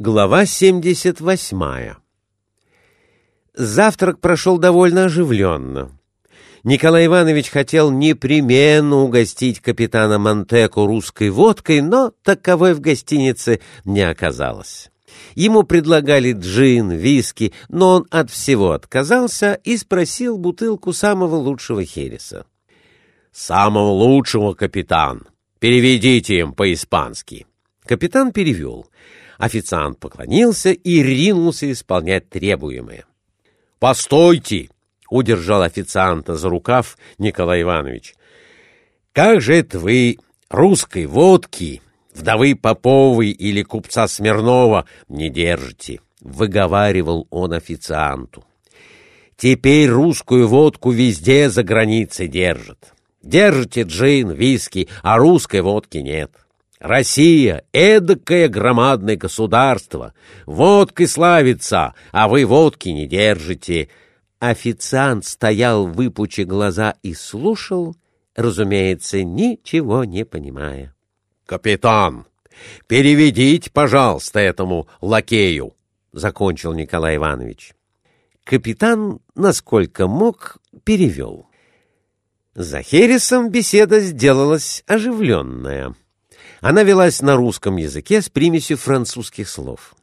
Глава 78 Завтрак прошел довольно оживленно. Николай Иванович хотел непременно угостить капитана Монтеку русской водкой, но таковой в гостинице не оказалось. Ему предлагали джин, виски, но он от всего отказался и спросил бутылку самого лучшего хереса. «Самого лучшего, капитан! Переведите им по-испански!» Капитан перевел. Официант поклонился и ринулся исполнять требуемое. «Постойте!» — удержал официанта за рукав Николай Иванович. «Как же это вы русской водки, вдовы Поповой или купца Смирнова не держите?» — выговаривал он официанту. «Теперь русскую водку везде за границей держат. Держите джин, виски, а русской водки нет». Россия — эдакое громадное государство. Водкой славится, а вы водки не держите. Официант стоял, выпучи глаза, и слушал, разумеется, ничего не понимая. — Капитан, переведите, пожалуйста, этому лакею, — закончил Николай Иванович. Капитан, насколько мог, перевел. За Хересом беседа сделалась оживленная. Она велась на русском языке с примесью французских слов.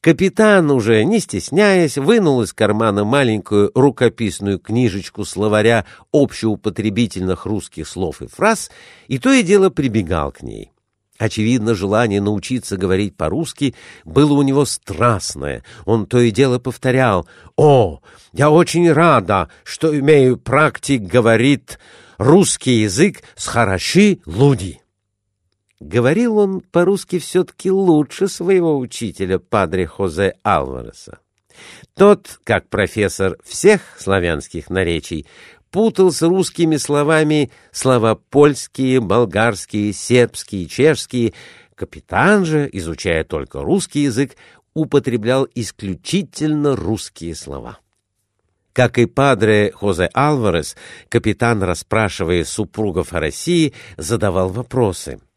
Капитан, уже не стесняясь, вынул из кармана маленькую рукописную книжечку словаря общеупотребительных русских слов и фраз, и то и дело прибегал к ней. Очевидно, желание научиться говорить по-русски было у него страстное. Он то и дело повторял «О, я очень рада, что имею практик, говорит русский язык с хороши люди». Говорил он по-русски все-таки лучше своего учителя, падре Хозе Алвареса. Тот, как профессор всех славянских наречий, путал с русскими словами слова польские, болгарские, сербские, чешские. Капитан же, изучая только русский язык, употреблял исключительно русские слова. Как и падре Хозе Алварес, капитан, расспрашивая супругов о России, задавал вопросы —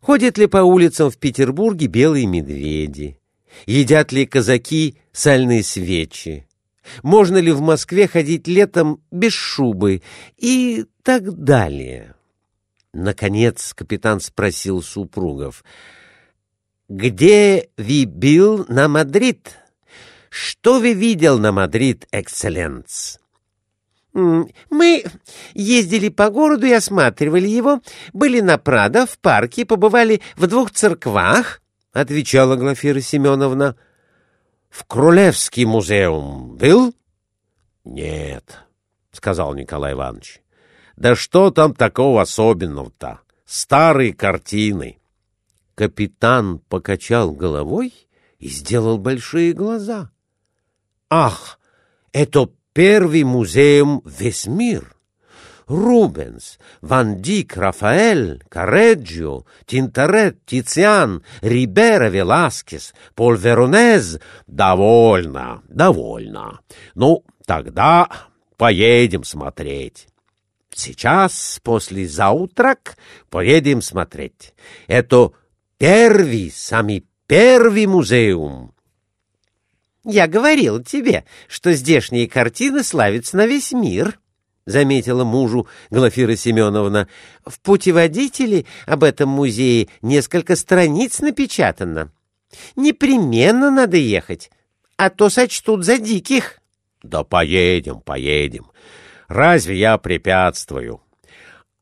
Ходят ли по улицам в Петербурге белые медведи? Едят ли казаки сальные свечи? Можно ли в Москве ходить летом без шубы? И так далее. Наконец капитан спросил супругов. «Где вы был на Мадрид? Что вы видел на Мадрид, экселленс?» Мы ездили по городу и осматривали его, были на Прадо, в парке, побывали в двух церквах, — отвечала Глафира Семеновна. — В Крулевский музеум был? — Нет, — сказал Николай Иванович. — Да что там такого особенного-то? Старые картины. Капитан покачал головой и сделал большие глаза. — Ах, это первый музеум весь мир. Рубенс, Ван Дик, Рафаэль, Кареджио, Тинторет, Тициан, Рибера, Веласкес, Пол Веронез. Довольно, довольно. Ну, тогда поедем смотреть. Сейчас, после заутрак, поедем смотреть. Это первый, самый первый музеум. «Я говорил тебе, что здешние картины славятся на весь мир», — заметила мужу Глафира Семеновна. «В путеводителе об этом музее несколько страниц напечатано. Непременно надо ехать, а то сочтут за диких». «Да поедем, поедем. Разве я препятствую?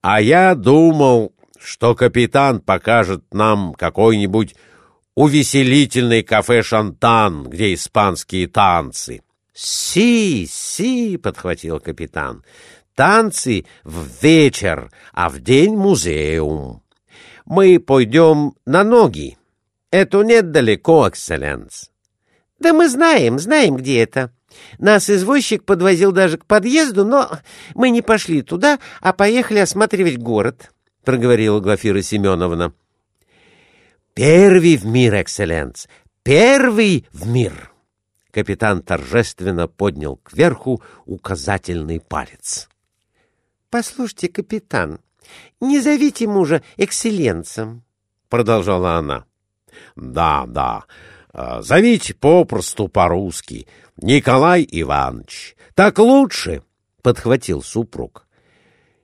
А я думал, что капитан покажет нам какой-нибудь увеселительный кафе «Шантан», где испанские танцы. «Си, си!» — подхватил капитан. «Танцы в вечер, а в день музеум. Мы пойдем на ноги. Это недалеко, экселленс». «Да мы знаем, знаем, где это. Нас извозчик подвозил даже к подъезду, но мы не пошли туда, а поехали осматривать город», — проговорила Глафира Семеновна. Первый в мир, экселленс! Первый в мир!» Капитан торжественно поднял кверху указательный палец. «Послушайте, капитан, не зовите мужа экселленсом», — продолжала она. «Да, да, А, зовите попросту по-русски. Николай Иванович. Так лучше, — подхватил супруг.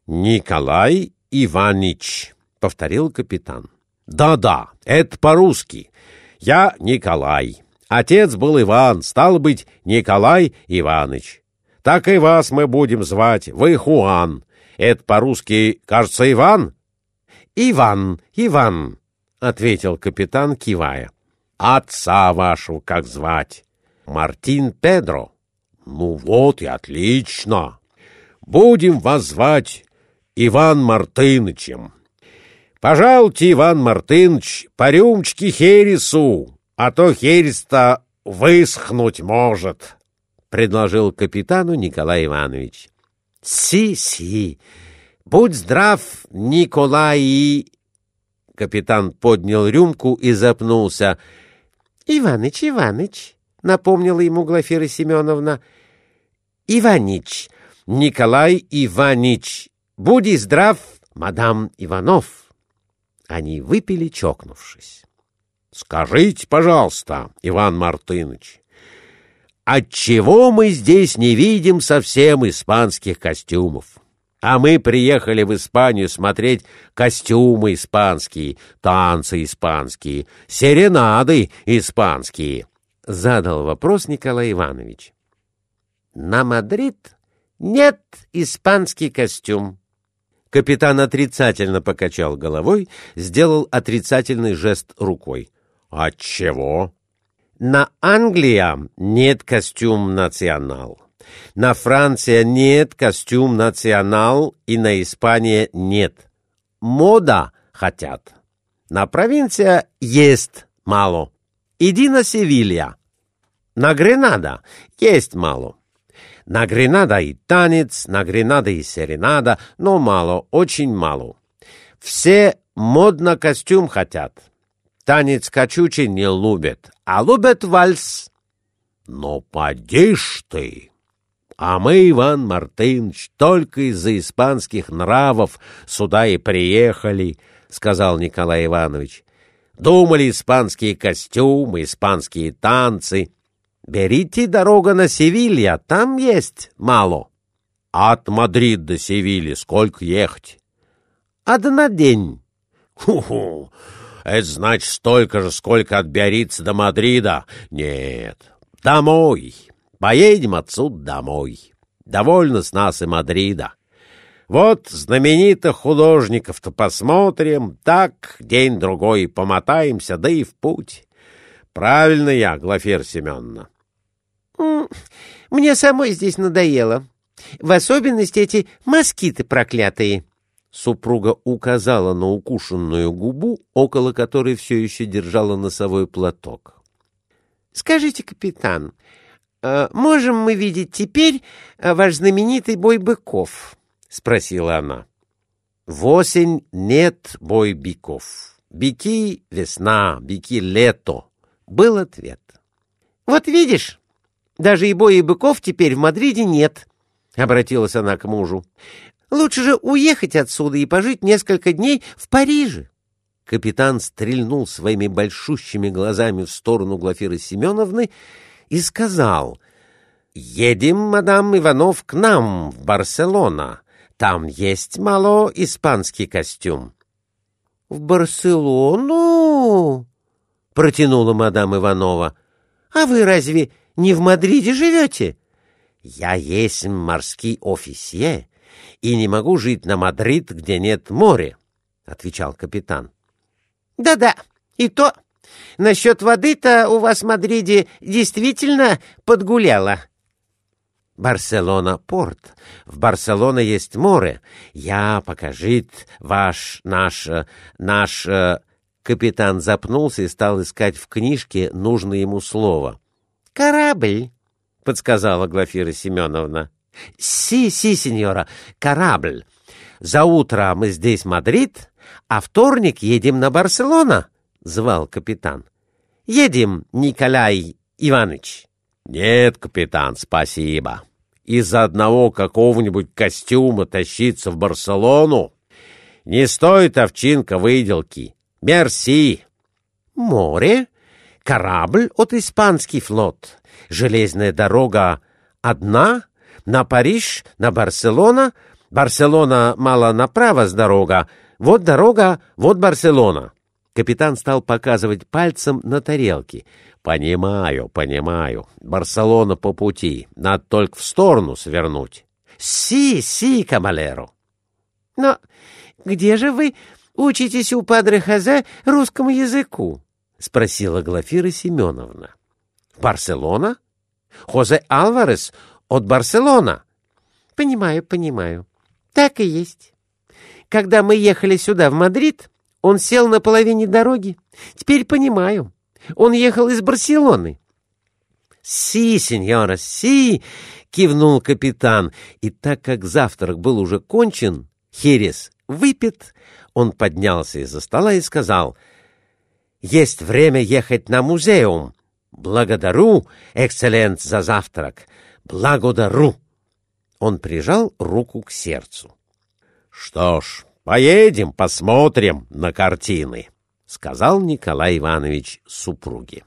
Николай Иванович, — повторил капитан. Да-да, это по-русски. Я Николай. Отец был Иван, стал быть, Николай Иванович. Так и вас мы будем звать, вы Хуан. Это по-русски, кажется, Иван? Иван, Иван, — ответил капитан, кивая. Отца вашего как звать? Мартин Педро. Ну вот и отлично. Будем вас звать Иван Мартынычем. Пожалуйте, Иван Мартыныч, по рюмочке хересу, а то херес-то высохнуть может, — предложил капитану Николай Иванович. — Си-си, будь здрав, Николай! Капитан поднял рюмку и запнулся. — Иваныч, Иваныч, — напомнила ему Глафира Семеновна. — Иванич, Николай Иванич, будь здрав, мадам Иванов. Они выпили, чокнувшись. — Скажите, пожалуйста, Иван Мартыныч, отчего мы здесь не видим совсем испанских костюмов? А мы приехали в Испанию смотреть костюмы испанские, танцы испанские, серенады испанские. Задал вопрос Николай Иванович. На Мадрид нет испанский костюм, Капитан отрицательно покачал головой, сделал отрицательный жест рукой. «Отчего?» «На Англия нет костюм национал. На Франция нет костюм национал и на Испания нет. Мода хотят. На провинция есть мало. Иди на Севилья. На Гренада есть мало. На Гренада и танец, на Гренада и серенада, но мало, очень мало. Все модно костюм хотят. Танец качучий не любят, а любят вальс. Но поди ж ты! А мы, Иван Мартынович, только из-за испанских нравов сюда и приехали, — сказал Николай Иванович. Думали испанские костюмы, испанские танцы — Берите дорогу на Севилья, там есть мало. От Мадрида до Севильи сколько ехать? Одна день. Ху-ху, это значит столько же, сколько от Биорица до Мадрида. Нет, домой. Поедем отсюда домой. Довольно с нас и Мадрида. Вот знаменитых художников-то посмотрим, так день-другой помотаемся, да и в путь. Правильно я, Глафира Семеновна. Мне самой здесь надоело. В особенности эти москиты проклятые. Супруга указала на укушенную губу, около которой все еще держала носовой платок. — Скажите, капитан, а можем мы видеть теперь а, ваш знаменитый бой быков? — спросила она. — В осень нет бой биков. Бики — весна, бики — лето, — был ответ. — Вот видишь, даже и боя быков теперь в Мадриде нет, — обратилась она к мужу. — Лучше же уехать отсюда и пожить несколько дней в Париже. Капитан стрельнул своими большущими глазами в сторону Глафиры Семеновны и сказал, «Едем, мадам Иванов, к нам, в Барселона. Там есть мало испанский костюм». «В Барселону?» — протянула мадам Иванова. «А вы разве не в Мадриде живете? Я есть морский officier и не могу жить на Мадрид, где нет моря, — отвечал капитан. Да — Да-да, и то. Насчет воды-то у вас в Мадриде действительно подгуляло. Барселона — порт. В Барселона есть море. Я покажит ваш, наш, наш... Капитан запнулся и стал искать в книжке нужное ему слово. «Корабль», — подсказала Глафира Семеновна. «Си, си, сеньора, корабль. За утро мы здесь Мадрид, а вторник едем на Барселона», — звал капитан. «Едем, Николай Иванович». «Нет, капитан, спасибо. Из-за одного какого-нибудь костюма тащиться в Барселону не стоит овчинка выделки. Мерси». «Море? корабль от испанский флот. Железная дорога одна, на Париж, на Барселона. Барселона мало направо с дорога. Вот дорога, вот Барселона. Капитан стал показывать пальцем на тарелке. «Понимаю, понимаю. Барселона по пути. Надо только в сторону свернуть». «Sí, sí, caballero». «Но где же вы учитесь у падре Хозе русскому языку?» — спросила Глафира Семеновна. «Барселона? Хозе Алварес от Барселона». «Понимаю, понимаю. Так и есть. Когда мы ехали сюда, в Мадрид, он сел на половине дороги. Теперь понимаю. Он ехал из Барселоны. «Си, сеньора, си!» — кивнул капитан. И так как завтрак был уже кончен, херес выпит, он поднялся из-за стола и сказал, «Есть время ехать на музеум. Благодарю, экселлент, за завтрак. Благодарю!» Он прижал руку к сердцу. «Что ж, поедем, посмотрим на картины», — сказал Николай Иванович супруге.